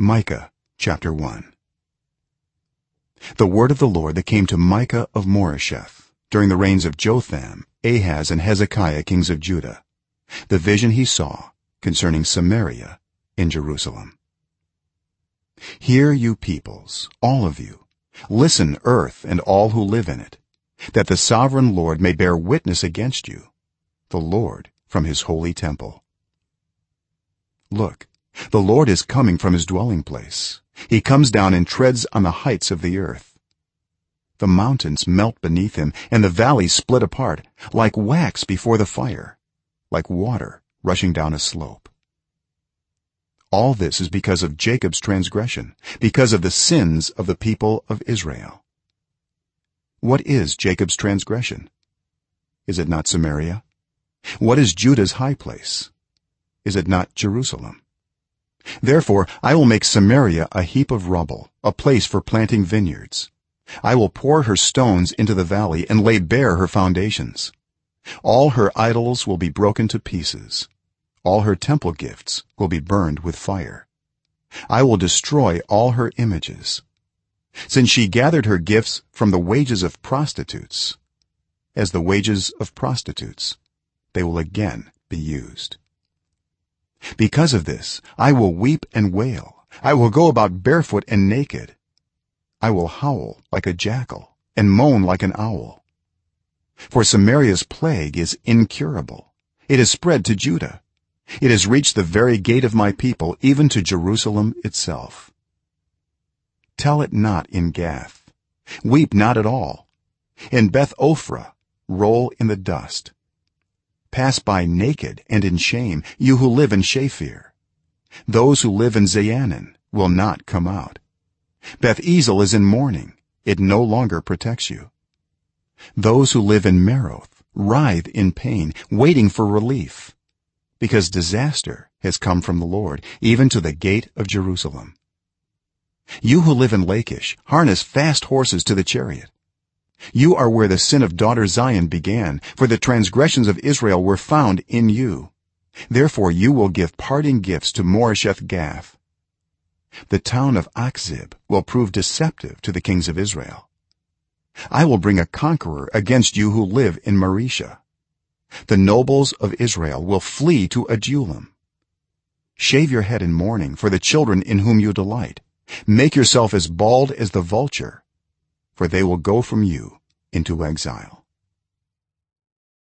micah chapter 1 the word of the lord that came to micah of moresheth during the reigns of jotham ahaz and hezekiah kings of judah. The vision he saw concerning samaria in jerusalem. Hear you peoples all of you. Listen earth and all who live in it that the sovereign lord may bear witness against you the lord from his holy temple. Look the lord is coming from his dwelling place. He comes down and treads on the heights of the earth. The mountains melt beneath him and the valleys split apart like wax before the fire like water rushing down a slope. All this is because of jacob's transgression because of the sins of the people of israel. What is jacob's transgression? Is it not samaria? What is judah's high place? Is it not jerusalem therefore i will make samaria a heap of rubble a place for planting vineyards. I will pour her stones into the valley and lay bare her foundations. All her idols will be broken to pieces. All her temple gifts will be burned with fire. I will destroy all her images. Since she gathered her gifts from the wages of prostitutes as the wages of prostitutes they will again be used because of this i will weep and wail. I will go about barefoot and naked. I will howl like a jackal and moan like an owl. For samaria's plague is incurable. It has spread to judah. It has reached the very gate of my people even to jerusalem itself. Tell it not in gath. Weep not at all. In beth ophrah roll in the dust pass by naked and in shame you who live in shaphir those who live in zaanannim will not come out. Beth ezel is in mourning. It no longer protects you. Those who live in Maroth writhe in pain waiting for relief because disaster has come from the lord even to the gate of jerusalem. You who live in lachish harness fast horses to the chariot you are where the sin of daughter zion began for the transgressions of israel were found in you. Therefore you will give parting gifts to moresheth gath. The town of achzib will prove deceptive to the kings of israel. I will bring a conqueror against you who live in mareshah the nobles of israel will flee to adullam. Shave your head in mourning for the children in whom you delight. Make yourself as bald as the vulture for they will go from you into exile